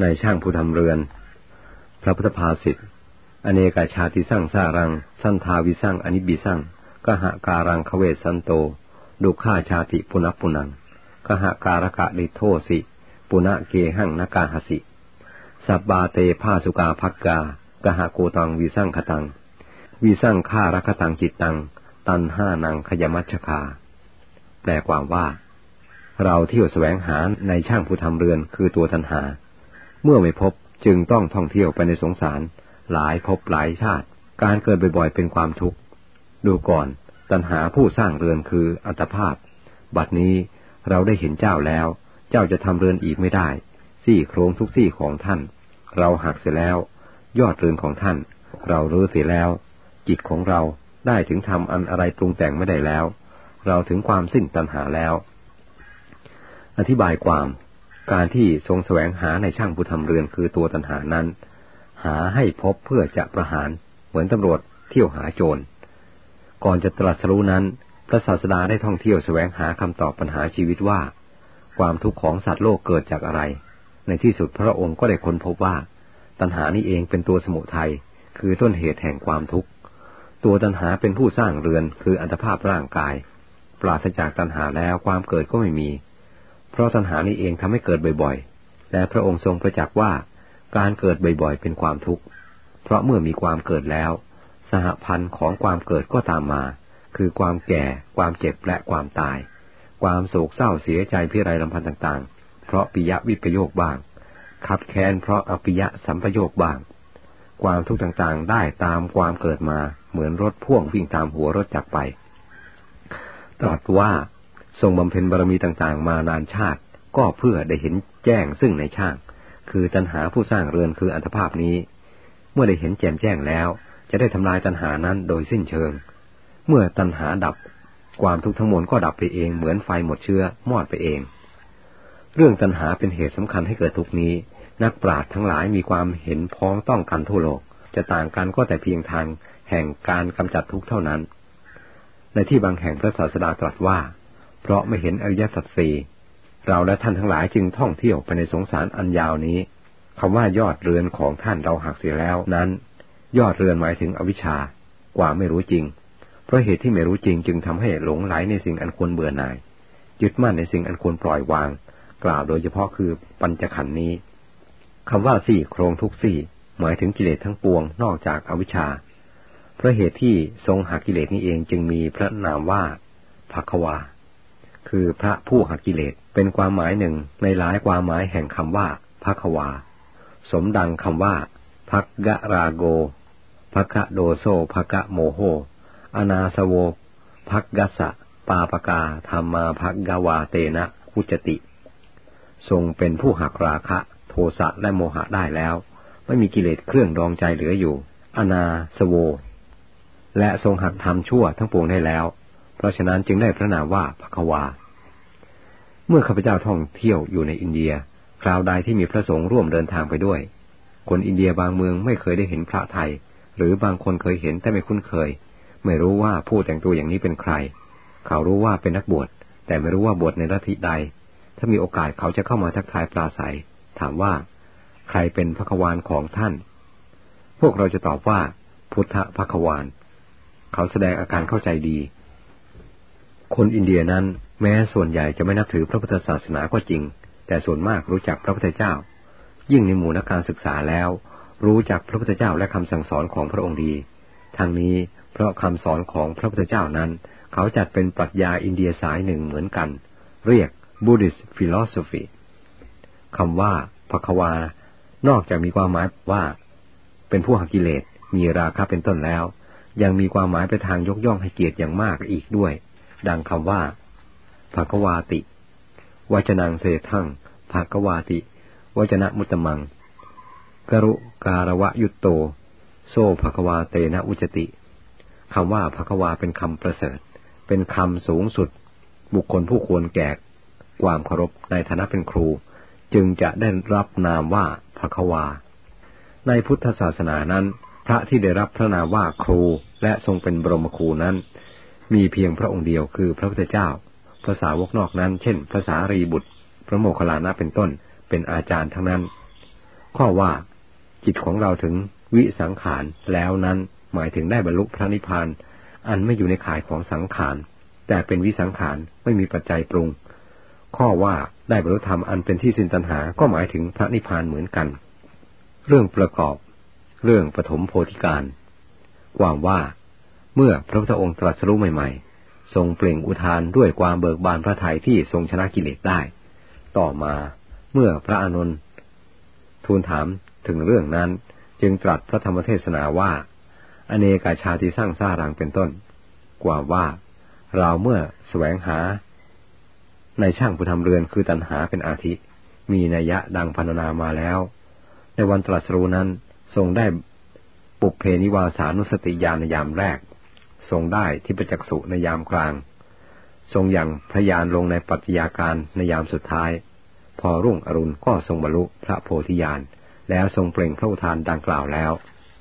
ในช่างผู้ทำเรือน พระพุทธภาษิทตอเนกาชาติสร้างสารัง สันทาวิสร้างอนิบิสร้างกหะการังคเวสันโต ดุข่าชาติปุณปุนังกหะการกะลิโทสิ ปุณะเกหังนากาหสิสับบาเตภาสุกาภักกากหะโกตังวิสร้างขตัง วิสร้างฆารคตังจิตตัง ตันห้านังขยมัชคา แปลความว่า เราเที่ยวแสวงหาในช่างผู้ทำเรือนคือตัวทันหา เมื่อไม่พบจึงต้องท่องเที่ยวไปในสงสาร หลายพบหลายชาติ การเกิดบ่อยๆเป็นความทุกข์ ดูก่อนตัณหาผู้สร้างเรือนคืออัตภาพ บัดนี้เราได้เห็นเจ้าแล้ว เจ้าจะทำเรือนอีกไม่ได้ ซี่โครงทุกซี่ของท่าน เราหักเสียแล้ว ยอดเรือนของท่าน เรารู้เสียแล้ว จิตของเราได้ถึงทำอันอะไรปรุงแต่งไม่ได้แล้ว เราถึงความสิ้นตัณหาแล้ว อธิบายความ การที่ทรงแสวงหาในช่างผู้ทำเรือนคือตัวตัณหานั้น หาให้พบเพื่อจะประหารเหมือนตำรวจเที่ยวหาโจร ก่อนจะตรัสรู้นั้น พระศาสดาได้ท่องเที่ยวแสวงหาคำตอบปัญหาชีวิตว่า ความทุกข์ของสัตว์โลกเกิดจากอะไร ในที่สุดพระองค์ก็ได้ค้นพบว่า ตัณหานี้เองเป็นตัวสมุทัยคือต้นเหตุแห่งความทุกข์ ตัวตัณหาเป็นผู้สร้างเรือนคืออัตภาพร่างกาย ปราศจากตัณหาแล้วความเกิดก็ไม่มี เพราะตัณหานี้เองทำให้เกิดบ่อยๆ และพระองค์ทรงประจักษ์ว่าการเกิดบ่อยๆ เป็นความทุกข์ เพราะเมื่อมีความเกิดแล้ว สหพันธ์ของความเกิดก็ตามมา คือความแก่ ความเจ็บและความตาย ความโศกเศร้าเสียใจพิไรลำพันธ์ต่างๆ เพราะปิยะวิปโยคบ้าง ขับแค้นเพราะอปิยะสัมปโยคบ้าง ความทุกข์ต่างๆ ได้ตามความเกิดมา เหมือนรถพ่วงวิ่งตามหัวรถจักรไป ตรัสว่า ทรงบำเพ็ญบารมีต่างๆ มานานชาติ ก็เพื่อได้เห็นแจ้งซึ่งในช่าง คือตัณหาผู้สร้างเรือนคืออัตภาพนี้ เมื่อได้เห็นแจ่มแจ้งแล้ว จะได้ทำลายตัณหานั้นโดยสิ้นเชิง เมื่อตัณหาดับ ความทุกข์ทั้งมวลก็ดับไปเองเหมือนไฟหมดเชื้อมอดไปเอง เรื่องตัณหาเป็นเหตุสำคัญให้เกิดทุกนี้ นักปราชญ์ทั้งหลายมีความเห็นพ้องต้องกันทั่วโลก จะต่างกันก็แต่เพียงทางแห่งการกำจัดทุกข์เท่านั้น ในที่บางแห่งพระศาสดาตรัสว่า เพราะไม่เห็นอริยสัจสี่เราและท่านทั้งหลายจึงท่องเที่ยวไปในสงสารอันยาวนี้คำว่ายอดเรือนของท่านเราหักเสียแล้วนั้น ยอดเรือนหมายถึงอวิชชากว่าไม่รู้จริง เพราะเหตุที่ไม่รู้จริงจึงทำให้หลงไหลในสิ่งอันควรเบื่อหน่ายยึดมั่นในสิ่งอันควรปล่อยวาง กล่าวโดยเฉพาะคือปัญจขันธ์นี้คำว่าสี่โครงทุกสี่ หมายถึงกิเลสทั้งปวงนอกจากอวิชชา เพราะเหตุที่ทรงหักกิเลสนี้เองจึงมีพระนามว่าภควา คือพระผู้หักกิเลส เป็นความหมายหนึ่งในหลายความหมายแห่งคำว่าภควา สมดังคำว่าภักกะราโกภคะโดโซภคะโมโห อนาสโวภักกัสะปาปกาธรรมาภักกวาเตนะคุจติ ทรงเป็นผู้หักราคะ โทสะและโมหะได้แล้ว ไม่มีกิเลสเครื่องดองใจเหลืออยู่ อนาสโว และทรงหักทำชั่วทั้งปวงได้แล้ว เพราะฉะนั้นจึงได้พระนามว่าภควา เมื่อข้าพเจ้าท่องเที่ยวอยู่ในอินเดีย คราวใดที่มีพระสงฆ์ร่วมเดินทางไปด้วย คนอินเดียบางเมืองไม่เคยได้เห็นพระไทย หรือบางคนเคยเห็นแต่ไม่คุ้นเคย ไม่รู้ว่าผู้แต่งตัวอย่างนี้เป็นใคร เขารู้ว่าเป็นนักบวช แต่ไม่รู้ว่าบวชในลัทธิใด ถ้ามีโอกาสเขาจะเข้ามาทักทายปราศัย ถามว่า ใครเป็นพระควานของท่าน พวกเราจะตอบว่า พุทธพระควานเขาแสดงอาการเข้าใจดี คนอินเดียนั้นแม้ส่วนใหญ่จะไม่นับถือพระพุทธศาสนาก็จริง แต่ส่วนมากรู้จักพระพุทธเจ้า ยิ่งในหมู่นักการศึกษาแล้ว รู้จักพระพุทธเจ้าและคำสั่งสอนของพระองค์ดีทั้งนี้เพราะคำสอนของพระพุทธเจ้านั้น เขาจัดเป็นปรัชญาอินเดียสายหนึ่งเหมือนกัน เรียก Buddhist philosophy คำว่าภควา นอกจากมีความหมายว่า เป็นผู้หักกิเลสมีราคะเป็นต้นแล้ว ยังมีความหมายไปทางยกย่องให้เกียรติอย่างมากอีกด้วย ดังคำว่าภควาติวจนังเศทั้งภควาติวจนะมุตตมัง กรุการวะยุตโต โซภควาเตนะอุจติคำว่าภควาเป็นคำประเสริฐ เป็นคำสูงสุด บุคคลผู้ควรแก่ความเคารพในฐานะเป็นครู จึงจะได้รับนามว่าภควา ในพุทธศาสนานั้น พระที่ได้รับพระนามว่าครูและทรงเป็นบรมครูนั้น มีเพียงพระองค์เดียวคือพระพุทธเจ้า ภาษาวกนอกนั้น เช่นภาษารีบุตร พระโมคคัลลานะเป็นต้น เป็นอาจารย์ทั้งนั้น ข้อว่า จิตของเราถึงวิสังขารแล้วนั้นหมายถึงได้บรรลุพระนิพพานอันไม่อยู่ในข่ายของสังขาร แต่เป็นวิสังขารไม่มีปัจจัยปรุง ข้อว่าได้บรรลุธรรมอันเป็นที่สิ้นตัณหาก็หมายถึงพระนิพพานเหมือนกัน เรื่องประกอบ เรื่องปฐมโพธิการ ความว่า เมื่อพระพุทธองค์ตรัสรู้ใหม่ ๆ ทรงเปล่งอุทานด้วยความเบิกบานพระทัยที่ทรงชนะกิเลสได้ ต่อมาเมื่อพระอานนท์ทูลถามถึงเรื่องนั้นจึงตรัสพระธรรมเทศนาว่า อเนกาชาติสร้างสร้ารังเป็นต้น กว่าว่าเราเมื่อแสวงหา ในช่างผู้ทำเรือนคือตัณหาเป็นอาทิ มีนัยยะดังพันนามาแล้ว ในวันตรัสรู้นั้นทรงได้ปุเพนิวาสานุสติญาณในยามแรก ทรงได้ที่ประจักษุในยามกลาง ทรงอย่างพยานลงในปัจจัยาการในยามสุดท้าย พอรุ่งอรุณก็ทรงบรรลุพระโพธิญาณแล้วทรงเปล่งพระอุทานดังกล่าวแล้ว